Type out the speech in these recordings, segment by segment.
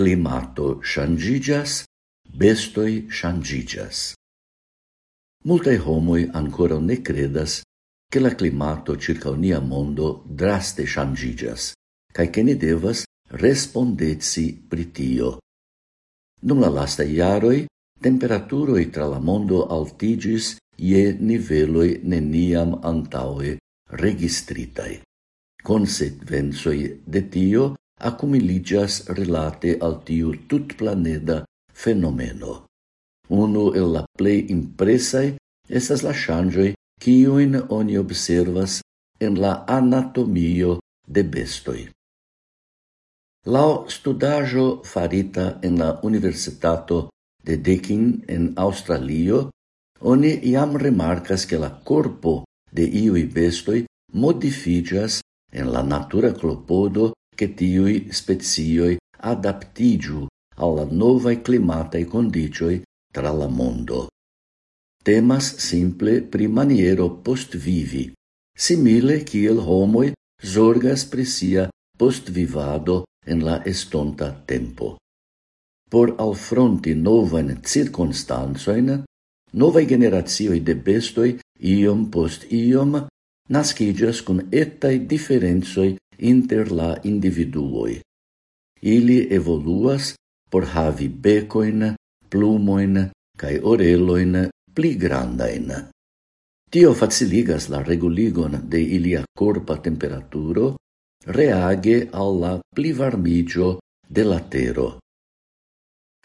climato shangigas, bestoi shangigas. Multae homoi ancora ne credas che la climato circa unia mondo draste shangigas, cae che ne devas respondetsi pritio. Dum la lasta iaroi, temperaturoi tra la mondo altigis ie niveloi neniam antaue registritai. Consequenzoi de tio accumiligas relate al tiu tutplaneda fenomeno. Uno el la plei impresaj estas la changioi kiujn oni observas en la anatomio de bestoi. Laŭ studajo farita en la Universitato de Deakin en Australio, oni iam remarcas ke la corpo de iui bestoi modifigas en la natura clopodo che tiui spezioi adaptigiu alla novae climatae condicioi tra la mondo. Temas simple pri maniero postvivi, simile kiel homoi zorgas pri sia postvivado en la estonta tempo. Por alfronti novan circunstansoin, novae generazioi de bestoi iom post iom nascigas cun etai differenzoi inter la individuoi. Ili evoluas por havi becoin, plumoin cae oreloin pli grandain. Tio faciligas la reguligon de ilia corpa temperaturo reage alla pli varmigio de la tero.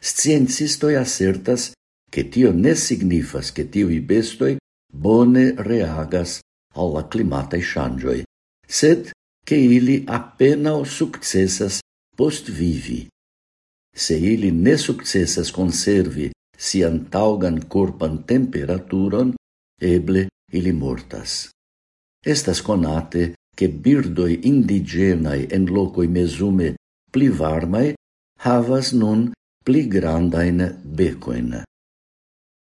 Sciencistoi assertas che tio ne signifas che i bestoi bone reagas alla climatae changioi, sed che ili apenao successas post vivi. Se ili ne successas conservi sian taugan corpan temperaturon, eble ili mortas. Estas conate che birdoi indigenae en locoi mesume pli varmae havas nun pli grandain becoin.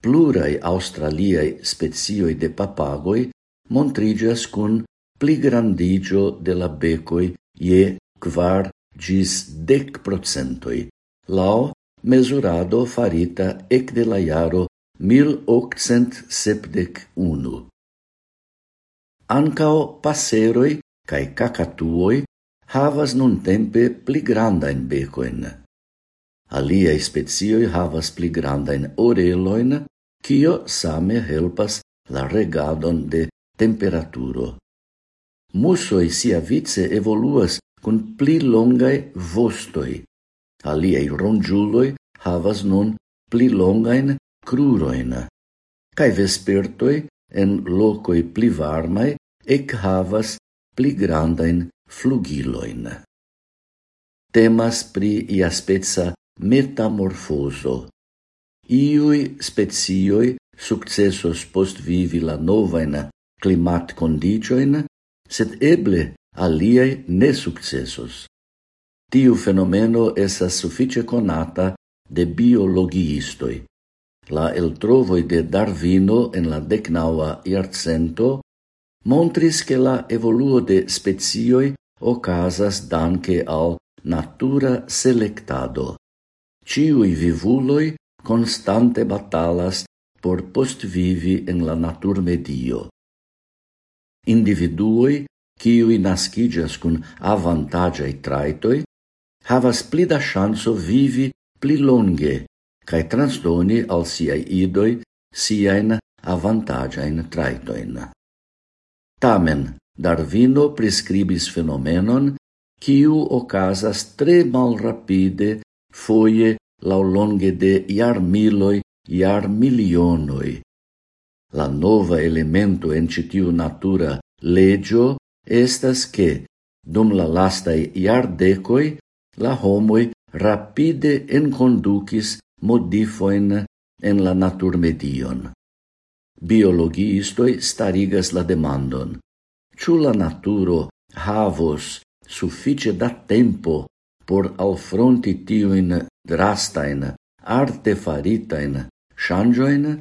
Plurai australiai spezioi de papagoi montrigas cun pligrandigio de la becoi je quar gis dec procentoi, lao mesurado farita ec de la iaro 1871. Ancao passeroi cae cacatuoi havas nun tempe pli grandain becoin. Aliai spezioi havas pli grandain oreloin, cio same helpas la regadon de temperaturo. Musoi sia vice evoluas cun pli longaj vostoi. Aliaj rongiuloi havas nun pli longain cruroin. Kaj vespertoi, en locoi pli varmai, ec havas pli grandain flugiloin. Temas pri ia spezza metamorfoso. Iui specioi successos post vivi la novaina climat condicioin sed eble aliei ne successos. Tiu fenomeno esas suffice conata de biologiistoi. La eltrovoi de Darwino en la decnaua iarcento montris che la evoluo de spezioi ocasas danke al natura selectado. Ciui vivuloi constante batalas por postvivi en la natur medio individuoi kiui nascidias cun avantagiai traitoi havas pli da chanso vivi pli longe cae transdoni al siai idoi siain avantagiain traitoin. Tamen, Darwino prescribis fenomenon quiu ocasas tre malrapide foie laulonge de iar miloi, iar milionoi, La nova elemento en citiu natura legio estas che, dum la lastai iardecoi, la homoi rapide enconducis modifoin en la natur medion. Biologiistoi starigas la demandon. Ciu la naturo havos suffice da tempo por alfronti tiuin drastain, artefaritain, changioin?